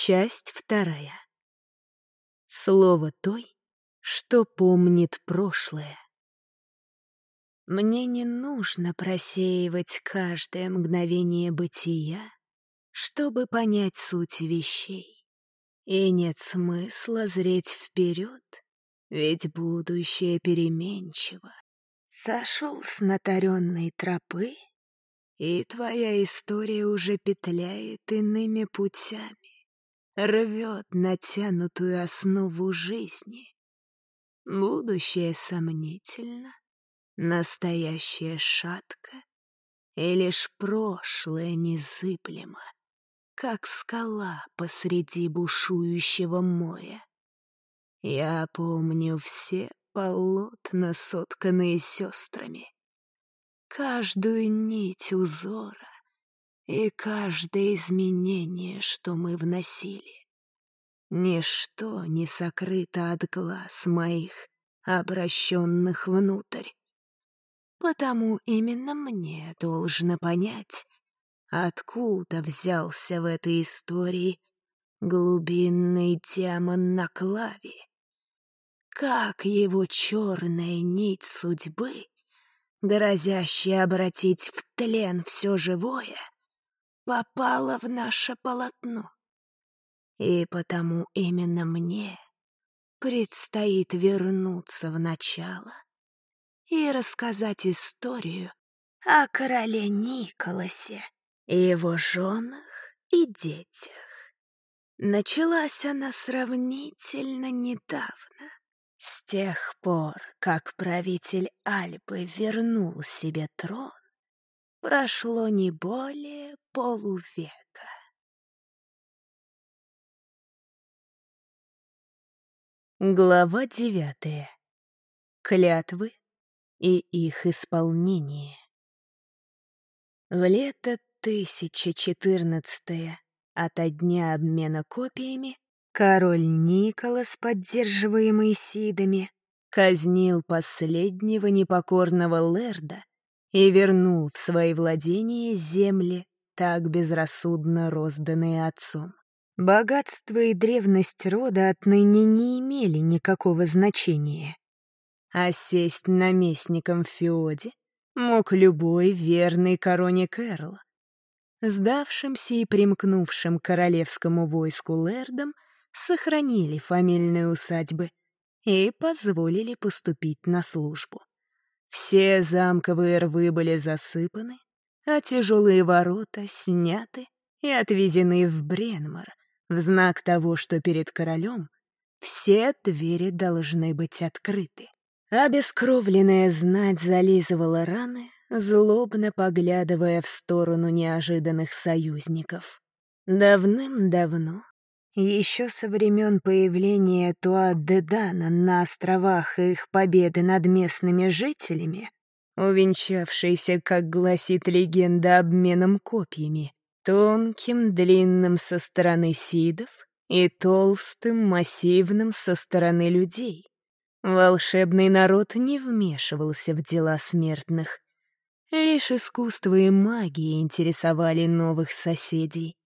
Часть вторая. Слово той, что помнит прошлое. Мне не нужно просеивать каждое мгновение бытия, чтобы понять суть вещей. И нет смысла зреть вперед, ведь будущее переменчиво. Сошел с натаренной тропы, и твоя история уже петляет иными путями, рвет натянутую основу жизни. Будущее сомнительно, настоящее шатко, и лишь прошлое незыблемо, как скала посреди бушующего моря. Я помню все полотна, сотканные сестрами, каждую нить узора и каждое изменение, что мы вносили. Ничто не сокрыто от глаз моих, обращенных внутрь. Потому именно мне должно понять, откуда взялся в этой истории глубинный демон на клаве. Как его черная нить судьбы, грозящая обратить в тлен все живое, попала в наше полотно. И потому именно мне предстоит вернуться в начало и рассказать историю о короле Николасе и его женах и детях. Началась она сравнительно недавно, с тех пор, как правитель Альпы вернул себе трон, прошло не более полувека. Глава девятая. Клятвы и их исполнение. В лето 1014 ото дня обмена копиями король Николас, поддерживаемый Сидами, казнил последнего непокорного Лерда и вернул в свои владения земли, так безрассудно розданные отцом. Богатство и древность рода отныне не имели никакого значения. А сесть наместником в Феоде мог любой верный короне Кэрол. Сдавшимся и примкнувшим к королевскому войску лэрдам сохранили фамильные усадьбы и позволили поступить на службу. Все замковые рвы были засыпаны, а тяжелые ворота сняты и отвезены в Бренмар, в знак того, что перед королем все двери должны быть открыты. Обескровленная знать зализывала раны, злобно поглядывая в сторону неожиданных союзников. Давным-давно, еще со времен появления Туа-де-Дана на островах и их победы над местными жителями, увенчавшейся, как гласит легенда, обменом копьями, тонким, длинным со стороны сидов и толстым, массивным со стороны людей. Волшебный народ не вмешивался в дела смертных. Лишь искусство и магия интересовали новых соседей.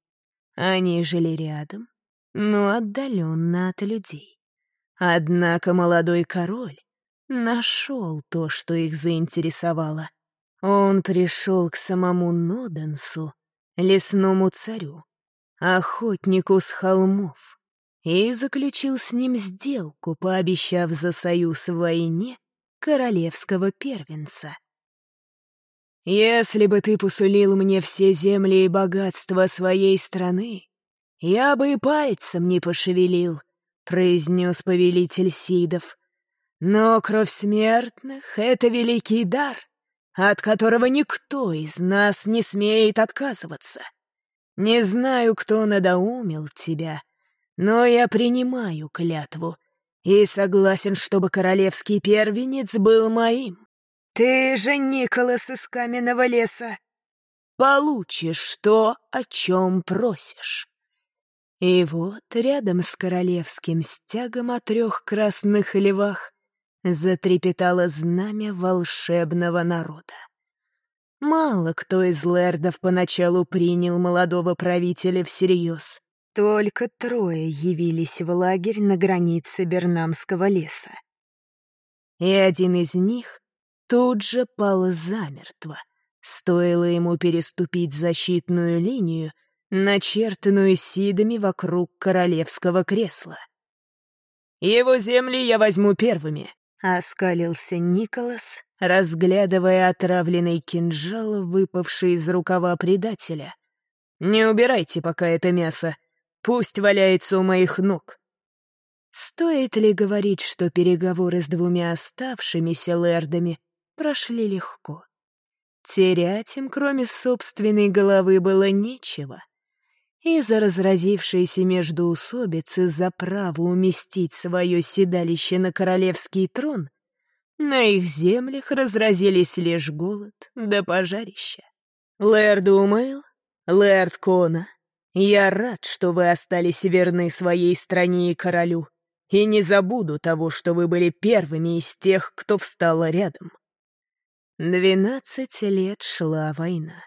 Они жили рядом, но отдаленно от людей. Однако молодой король нашел то, что их заинтересовало. Он пришел к самому Ноденсу лесному царю, охотнику с холмов, и заключил с ним сделку, пообещав за союз в войне королевского первенца. «Если бы ты посулил мне все земли и богатства своей страны, я бы и пальцем не пошевелил», — произнес повелитель Сидов. «Но кровь смертных — это великий дар, от которого никто из нас не смеет отказываться. Не знаю, кто надоумил тебя, но я принимаю клятву и согласен, чтобы королевский первенец был моим. Ты же Николас из каменного леса. Получишь то, о чем просишь. И вот рядом с королевским стягом о трех красных львах затрепетало знамя волшебного народа. Мало кто из лэрдов поначалу принял молодого правителя всерьез. Только трое явились в лагерь на границе Бернамского леса. И один из них тут же пал замертво. Стоило ему переступить защитную линию, начертанную сидами вокруг королевского кресла. «Его земли я возьму первыми», — оскалился Николас, разглядывая отравленный кинжал, выпавший из рукава предателя. «Не убирайте пока это мясо. Пусть валяется у моих ног». Стоит ли говорить, что переговоры с двумя оставшимися лэрдами прошли легко? Терять им, кроме собственной головы, было нечего. Из-за разразившейся междоусобицы за право уместить свое седалище на королевский трон на их землях разразились лишь голод да пожарища. Лэрд Умейл, Лэрд Кона, я рад, что вы остались верны своей стране и королю, и не забуду того, что вы были первыми из тех, кто встал рядом. Двенадцать лет шла война.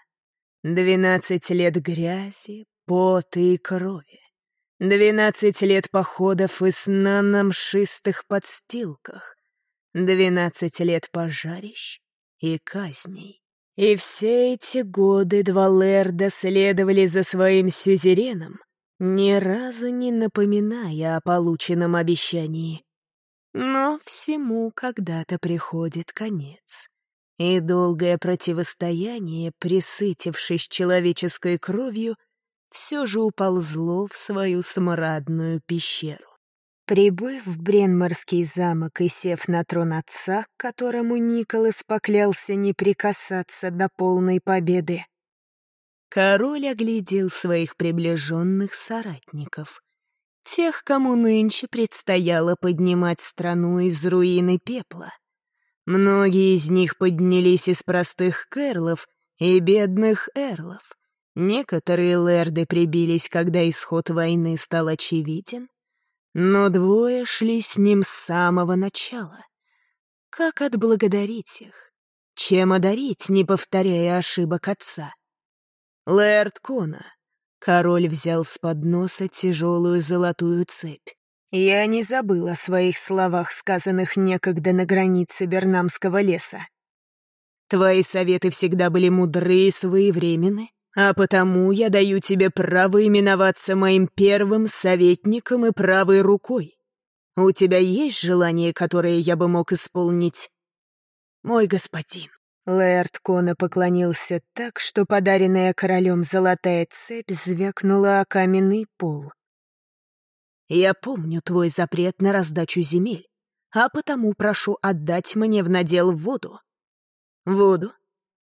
Двенадцать лет грязи, пота и крови. Двенадцать лет походов и сна на мшистых подстилках. Двенадцать лет пожарищ и казней. И все эти годы два Лерда следовали за своим сюзереном, ни разу не напоминая о полученном обещании. Но всему когда-то приходит конец. И долгое противостояние, присытившись человеческой кровью, все же уползло в свою смрадную пещеру. Прибыв в Бренморский замок и сев на трон отца, которому Николас поклялся не прикасаться до полной победы, король оглядел своих приближенных соратников, тех, кому нынче предстояло поднимать страну из руины пепла. Многие из них поднялись из простых кэрлов и бедных эрлов. Некоторые лэрды прибились, когда исход войны стал очевиден, но двое шли с ним с самого начала. Как отблагодарить их? Чем одарить, не повторяя ошибок отца? Лэрд Кона. Король взял с подноса тяжелую золотую цепь. Я не забыл о своих словах, сказанных некогда на границе Бернамского леса. Твои советы всегда были мудры и своевременны, а потому я даю тебе право именоваться моим первым советником и правой рукой. У тебя есть желание, которое я бы мог исполнить? Мой господин. Лэрд Кона поклонился так, что подаренная королем золотая цепь звякнула о каменный пол. «Я помню твой запрет на раздачу земель, а потому прошу отдать мне в надел воду». «Воду?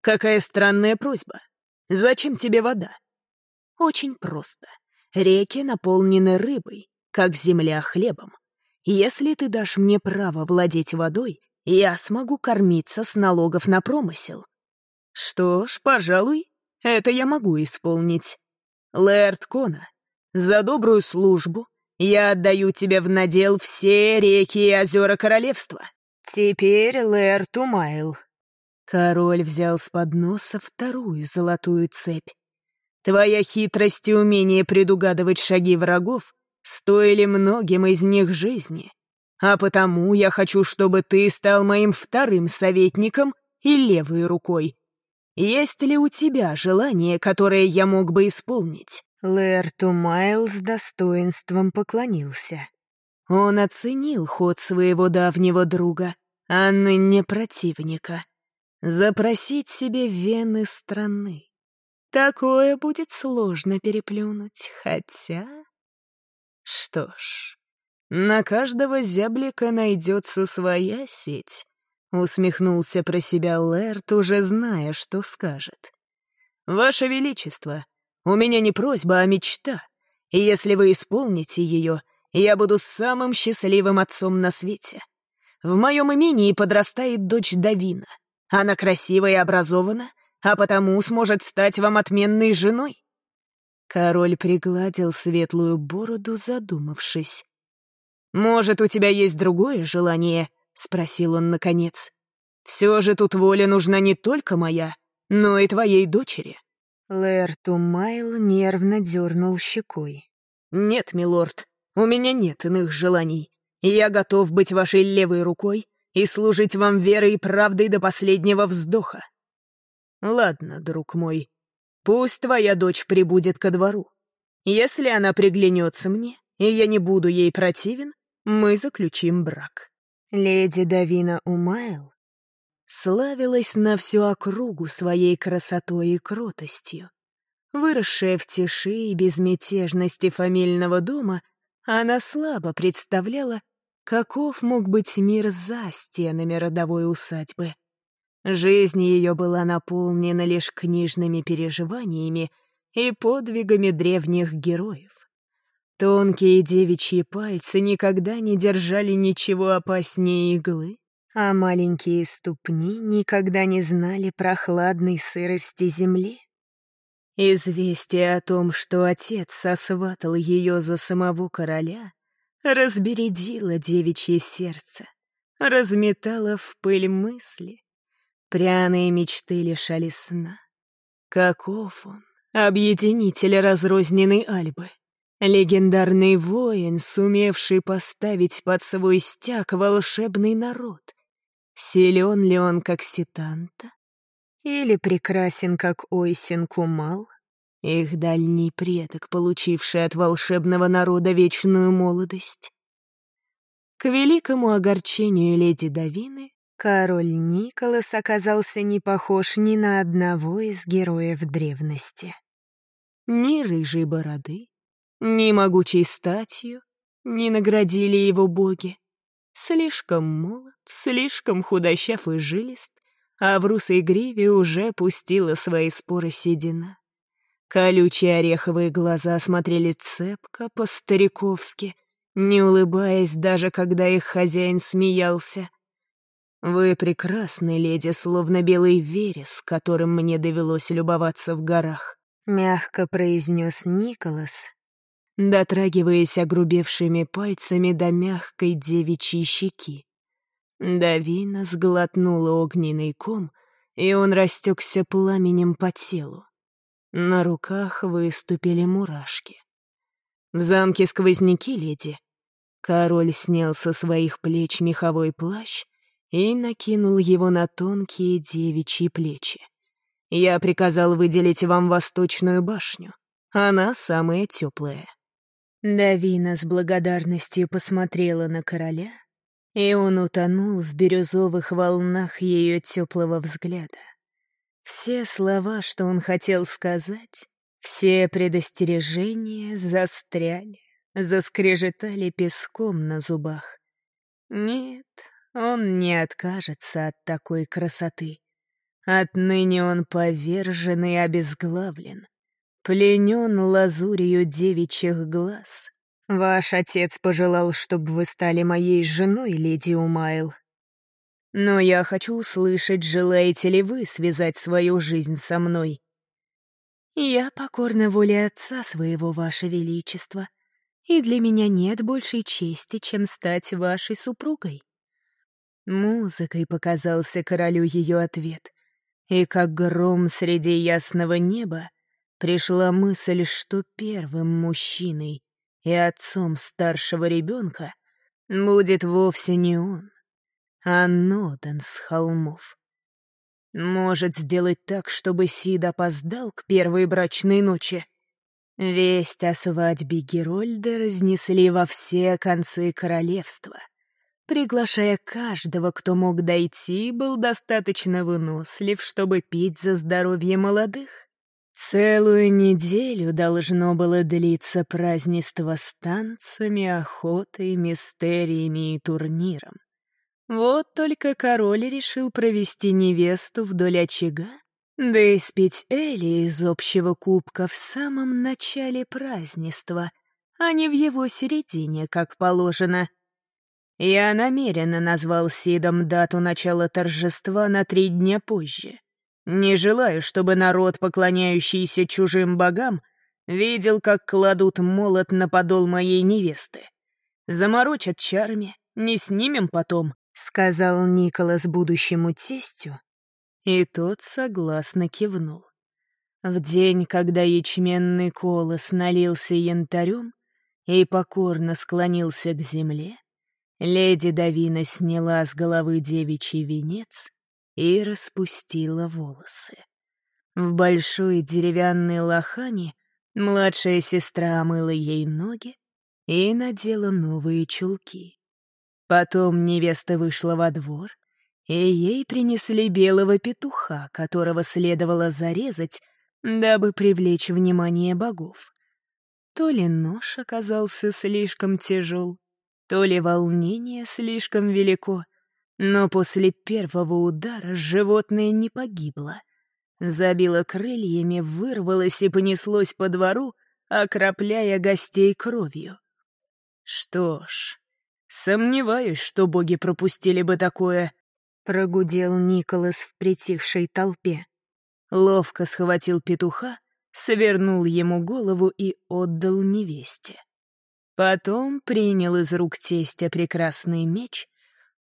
Какая странная просьба. Зачем тебе вода? Очень просто. Реки наполнены рыбой, как земля хлебом. Если ты дашь мне право владеть водой, я смогу кормиться с налогов на промысел. Что ж, пожалуй, это я могу исполнить. Лэрд Кона, за добрую службу я отдаю тебе в надел все реки и озера королевства. Теперь Лэрд Умайл, Король взял с подноса вторую золотую цепь. Твоя хитрость и умение предугадывать шаги врагов стоили многим из них жизни. А потому я хочу, чтобы ты стал моим вторым советником и левой рукой. Есть ли у тебя желание, которое я мог бы исполнить?» Лэрту Майл с достоинством поклонился. Он оценил ход своего давнего друга, а ныне противника. Запросить себе вены страны. Такое будет сложно переплюнуть, хотя... Что ж, на каждого зяблика найдется своя сеть. Усмехнулся про себя Лэрт, уже зная, что скажет. «Ваше Величество, у меня не просьба, а мечта. И если вы исполните ее, я буду самым счастливым отцом на свете. В моем имении подрастает дочь Давина — она красива и образована, а потому сможет стать вам отменной женой». Король пригладил светлую бороду, задумавшись. «Может, у тебя есть другое желание?» — спросил он наконец. «Все же тут воля нужна не только моя, но и твоей дочери». Лэр Тумайл нервно дернул щекой. «Нет, милорд, у меня нет иных желаний, я готов быть вашей левой рукой и служить вам верой и правдой до последнего вздоха. Ладно, друг мой, пусть твоя дочь прибудет ко двору. Если она приглянется мне, и я не буду ей противен, мы заключим брак». Леди Давина Умайл славилась на всю округу своей красотой и кротостью. Выросшая в тиши и безмятежности фамильного дома, она слабо представляла, каков мог быть мир за стенами родовой усадьбы. Жизнь ее была наполнена лишь книжными переживаниями и подвигами древних героев. Тонкие девичьи пальцы никогда не держали ничего опаснее иглы, а маленькие ступни никогда не знали прохладной сырости земли. Известие о том, что отец сосватал ее за самого короля, разбередило девичье сердце, разметало в пыль мысли. Пряные мечты лишали сна. Каков он, объединитель разрозненной Альбы? Легендарный воин, сумевший поставить под свой стяг волшебный народ. Силен ли он, как Ситанта? Или прекрасен, как Ойсин Кумал? Их дальний предок, получивший от волшебного народа вечную молодость. К великому огорчению леди Давины, король Николас оказался не похож ни на одного из героев древности. Ни рыжей бороды, ни могучей статью не наградили его боги. Слишком молод, слишком худощав и жилист, а в русой гриве уже пустила свои споры седина. Колючие ореховые глаза смотрели цепко, по-стариковски, не улыбаясь даже, когда их хозяин смеялся. «Вы прекрасны, леди, словно белый верес, которым мне довелось любоваться в горах», — мягко произнес Николас, дотрагиваясь огрубевшими пальцами до мягкой девичьей щеки. Давина сглотнула огненный ком, и он растекся пламенем по телу. На руках выступили мурашки. В замке сквозняки, леди. Король снял со своих плеч меховой плащ и накинул его на тонкие девичьи плечи. Я приказал выделить вам восточную башню. Она самая теплая. Давина с благодарностью посмотрела на короля, и он утонул в бирюзовых волнах ее теплого взгляда. Все слова, что он хотел сказать, все предостережения застряли, заскрежетали песком на зубах. Нет, он не откажется от такой красоты. Отныне он повержен и обезглавлен пленен лазурью девичьих глаз. Ваш отец пожелал, чтобы вы стали моей женой, леди Умайл. Но я хочу услышать, желаете ли вы связать свою жизнь со мной. Я покорна воле отца своего, ваше величество, и для меня нет большей чести, чем стать вашей супругой. Музыкой показался королю ее ответ, и как гром среди ясного неба — пришла мысль, что первым мужчиной и отцом старшего ребенка будет вовсе не он, а Нодан с холмов. Может сделать так, чтобы Сид опоздал к первой брачной ночи. Весть о свадьбе Герольда разнесли во все концы королевства, приглашая каждого, кто мог дойти, был достаточно вынослив, чтобы пить за здоровье молодых. Целую неделю должно было длиться празднество с танцами, охотой, мистериями и турниром. Вот только король решил провести невесту вдоль очага, да и спить Эли из общего кубка в самом начале празднества, а не в его середине, как положено. Я намеренно назвал Сидом дату начала торжества на три дня позже — не желаю, чтобы народ, поклоняющийся чужим богам, видел, как кладут молот на подол моей невесты. Заморочат чарами, не снимем потом», — сказал Николас будущему тестю, и тот согласно кивнул. В день, когда ячменный колос налился янтарем, и покорно склонился к земле, леди Давина сняла с головы девичий венец и распустила волосы. В большой деревянной лохане младшая сестра омыла ей ноги и надела новые чулки. Потом невеста вышла во двор, и ей принесли белого петуха, которого следовало зарезать, дабы привлечь внимание богов. То ли нож оказался слишком тяжел, то ли волнение слишком велико, но после первого удара животное не погибло. Забило крыльями, вырвалось и понеслось по двору, окропляя гостей кровью. Что ж, сомневаюсь, что боги пропустили бы такое, прогудел Николас в притихшей толпе. Ловко схватил петуха, свернул ему голову и отдал невесте. Потом принял из рук тестя прекрасный меч,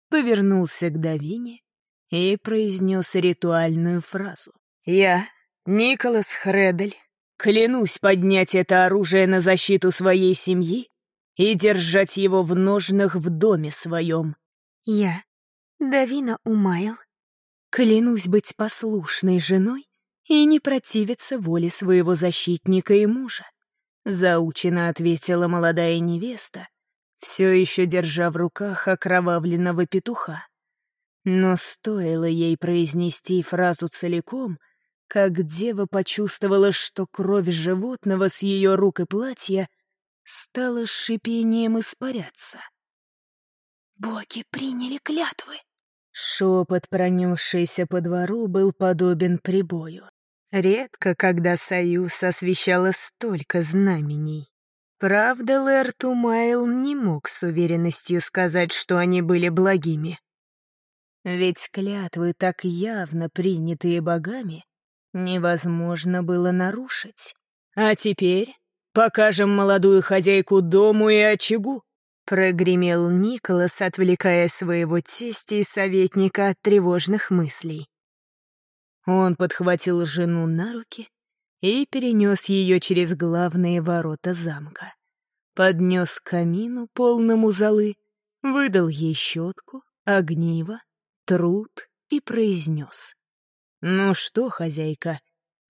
повернулся к Давине и произнес ритуальную фразу. «Я, Николас Хредель, клянусь поднять это оружие на защиту своей семьи и держать его в ножнах в доме своем. Я, Давина Умайл, клянусь быть послушной женой и не противиться воле своего защитника и мужа. Заучено ответила молодая невеста, все еще держа в руках окровавленного петуха. Но стоило ей произнести фразу целиком, как дева почувствовала, что кровь животного с ее рук и платья стала с шипением испаряться. «Боги приняли клятвы!» Шепот, пронесшийся по двору, был подобен прибою. Редко, когда союз освещало столько знамений. Правда, Лэр Тумайл не мог с уверенностью сказать, что они были благими. Ведь клятвы, так явно принятые богами, невозможно было нарушить. А теперь покажем молодую хозяйку дому и очагу, прогремел Николас, отвлекая своего тестя и советника от тревожных мыслей. Он подхватил жену на руки и перенес ее через главные ворота замка. Поднес к камину, полному золы, выдал ей щетку, огниво, труд и произнес. «Ну что, хозяйка,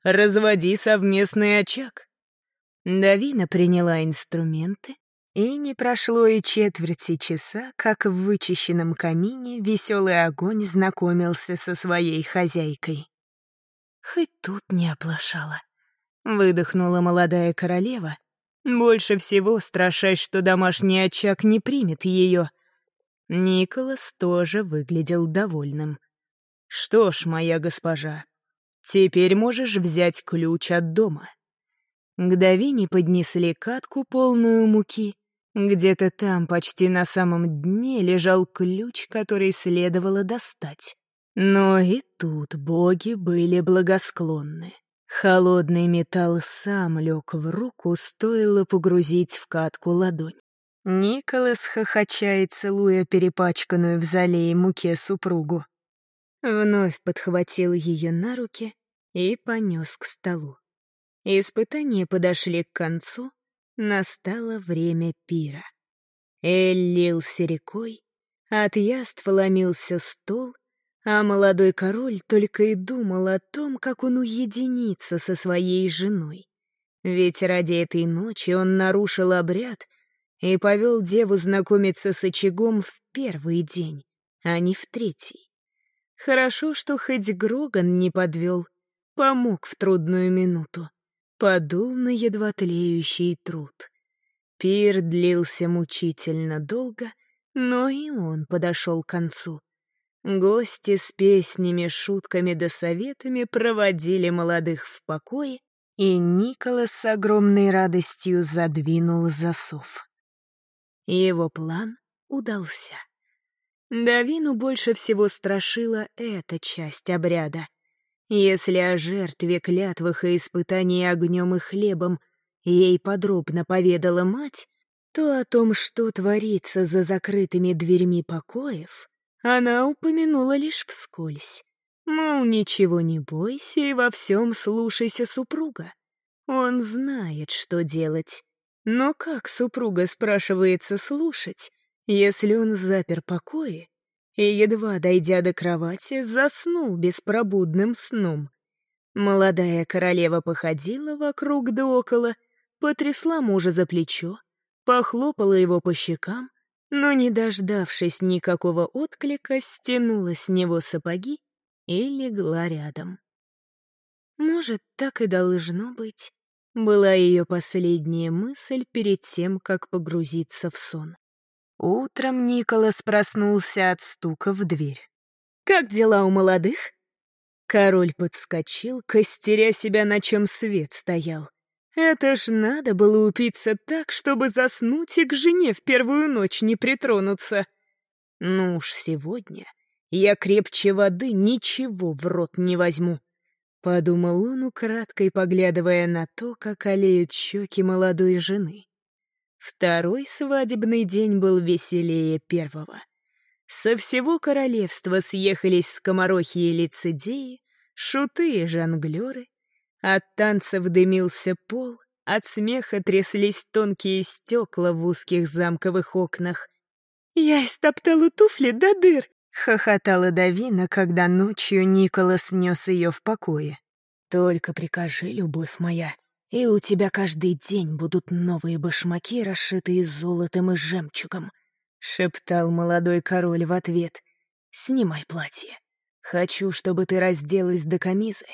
разводи совместный очаг». Давина приняла инструменты, и не прошло и четверти часа, как в вычищенном камине веселый огонь знакомился со своей хозяйкой. Хоть тут не оплошала. Выдохнула молодая королева, больше всего страшась, что домашний очаг не примет ее. Николас тоже выглядел довольным. «Что ж, моя госпожа, теперь можешь взять ключ от дома». К Давине поднесли катку, полную муки. Где-то там, почти на самом дне, лежал ключ, который следовало достать. Но и тут боги были благосклонны. Холодный металл сам лег в руку, стоило погрузить в катку ладонь. Николас хохоча и целуя перепачканную в зале и муке супругу. Вновь подхватил ее на руки и понес к столу. Испытания подошли к концу, настало время пира. Эль лился рекой, от яств ломился стол, а молодой король только и думал о том, как он уединится со своей женой. Ведь ради этой ночи он нарушил обряд и повел деву знакомиться с очагом в первый день, а не в третий. Хорошо, что хоть Гроган не подвел, помог в трудную минуту, подул на едва тлеющий труд. Пир длился мучительно долго, но и он подошел к концу. Гости с песнями, шутками да советами проводили молодых в покое, и Николас с огромной радостью задвинул засов. Его план удался. Давину больше всего страшила эта часть обряда. Если о жертве клятвах и испытании огнем и хлебом ей подробно поведала мать, то о том, что творится за закрытыми дверьми покоев, она упомянула лишь вскользь. Мол, ничего не бойся и во всем слушайся супруга. Он знает, что делать. Но как супруга спрашивается слушать, если он запер покои и, едва дойдя до кровати, заснул беспробудным сном? Молодая королева походила вокруг да около, потрясла мужа за плечо, похлопала его по щекам, но, не дождавшись никакого отклика, стянула с него сапоги и легла рядом. Может, так и должно быть, была ее последняя мысль перед тем, как погрузиться в сон. Утром Николас проснулся от стука в дверь. «Как дела у молодых?» Король подскочил, костеря себя, на чем свет стоял. Это ж надо было упиться так, чтобы заснуть и к жене в первую ночь не притронуться. Ну уж сегодня я крепче воды ничего в рот не возьму. Подумал он, украдкой поглядывая на то, как олеют щеки молодой жены. Второй свадебный день был веселее первого. Со всего королевства съехались скоморохи и лицедеи, шуты и жонглеры. От танцев дымился пол, от смеха тряслись тонкие стекла в узких замковых окнах. «Я истоптала туфли до дыр!» Хохотала Давина, когда ночью Николас нес ее в покое. «Только прикажи, любовь моя, и у тебя каждый день будут новые башмаки, расшитые золотом и жемчугом», — шептал молодой король в ответ. «Снимай платье. Хочу, чтобы ты разделась до камизы.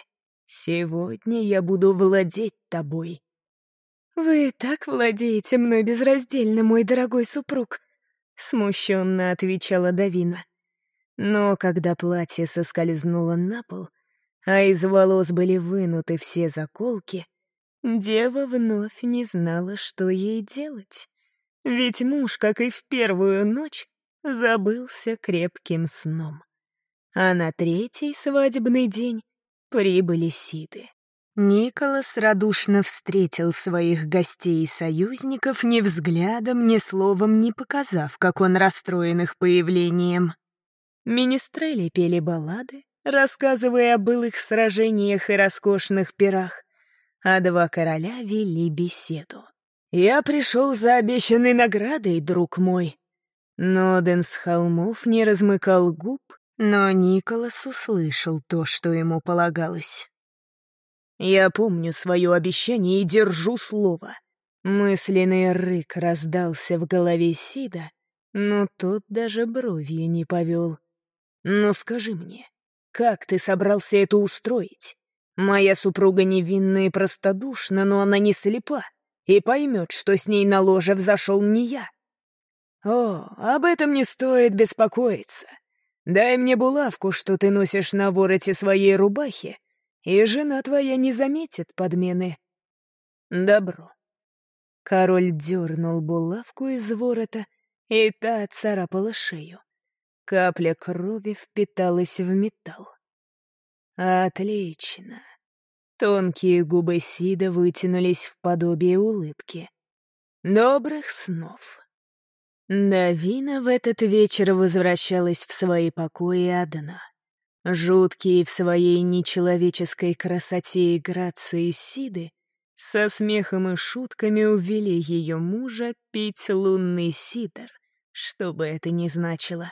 Сегодня я буду владеть тобой». «Вы так владеете мной безраздельно, мой дорогой супруг», — смущенно отвечала Давина. Но когда платье соскользнуло на пол, а из волос были вынуты все заколки, дева вновь не знала, что ей делать. Ведь муж, как и в первую ночь, забылся крепким сном. А на третий свадебный день прибыли Сиды. Николас радушно встретил своих гостей и союзников ни взглядом, ни словом не показав, как он расстроен их появлением. Министрели пели баллады, рассказывая об былых сражениях и роскошных пирах, а два короля вели беседу. «Я пришел за обещанной наградой, друг мой». Ноден с холмов не размыкал губ, но Николас услышал то, что ему полагалось. «Я помню свое обещание и держу слово». Мысленный рык раздался в голове Сида, но тот даже бровью не повел. Но скажи мне, как ты собрался это устроить? Моя супруга невинна и простодушна, но она не слепа и поймет, что с ней на ложе взошел не я. О, об этом не стоит беспокоиться. Дай мне булавку, что ты носишь на вороте своей рубахи, и жена твоя не заметит подмены. Добро. Король дернул булавку из ворота, и та царапала шею. Капля крови впиталась в металл. Отлично. Тонкие губы Сида вытянулись в подобие улыбки. Добрых снов. Давина в этот вечер возвращалась в свои покои одна. Жуткие в своей нечеловеческой красоте и грации Сиды со смехом и шутками увели ее мужа пить лунный сидр, что бы это ни значило.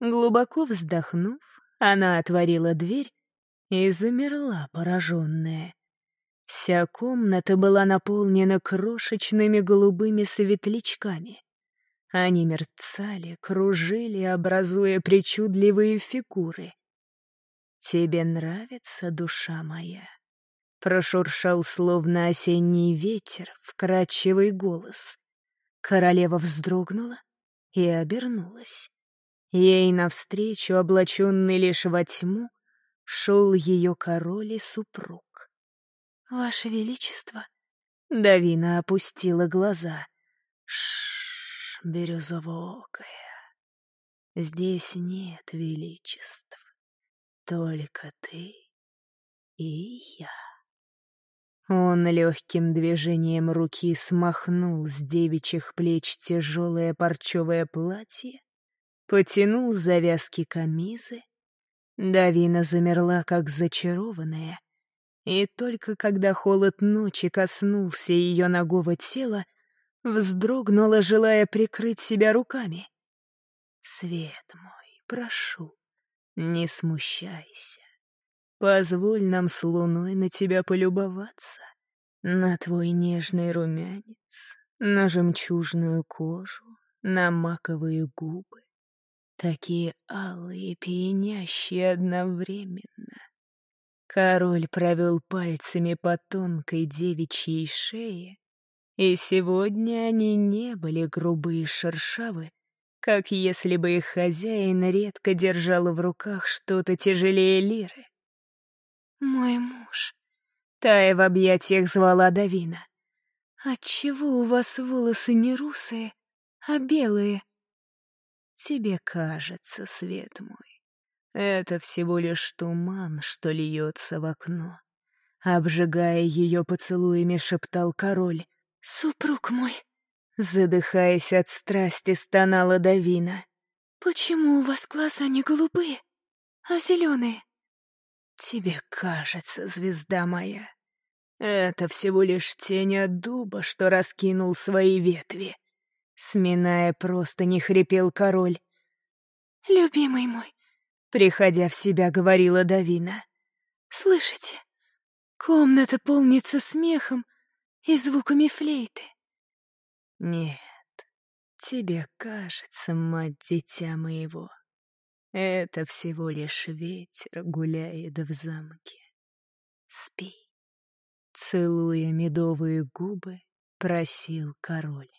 Глубоко вздохнув, она отворила дверь и замерла, пораженная. Вся комната была наполнена крошечными голубыми светлячками. Они мерцали, кружили, образуя причудливые фигуры. «Тебе нравится, душа моя?» Прошуршал словно осенний ветер, вкрадчивый голос. Королева вздрогнула и обернулась. Ей навстречу, облаченный лишь во тьму, шел ее король и супруг. «Ваше Величество!» Давина опустила глаза. Шш, бирюзовокая. Здесь нет величеств, только ты и я. Он легким движением руки смахнул с девичьих плеч тяжелое парчевое платье потянул завязки камизы. Давина замерла, как зачарованная. И только когда холод ночи коснулся ее ногого тела, вздрогнула, желая прикрыть себя руками. «Свет мой, прошу, не смущайся. Позволь нам с луной на тебя полюбоваться, на твой нежный румянец, на жемчужную кожу, на маковые губы, такие алые, пьянящие одновременно. Король провел пальцами по тонкой девичьей шее, и сегодня они не были грубые шершавы, как если бы их хозяин редко держал в руках что-то тяжелее лиры. «Мой муж», — Тая в объятиях звала Давина. «Отчего у вас волосы не русые, а белые?» «Тебе кажется, свет мой, это всего лишь туман, что льется в окно». Обжигая ее поцелуями, шептал король. «Супруг мой!» Задыхаясь от страсти, стонала Давина. «Почему у вас глаза не голубые, а зеленые?» «Тебе кажется, звезда моя, это всего лишь тень от дуба, что раскинул свои ветви». Сминая просто не хрипел король. «Любимый мой», — приходя в себя, говорила Давина. «Слышите? Комната полнится смехом и звуками флейты. Нет, тебе кажется, мать дитя моего. Это всего лишь ветер гуляет в замке. Спи. Целуя медовые губы, просил король.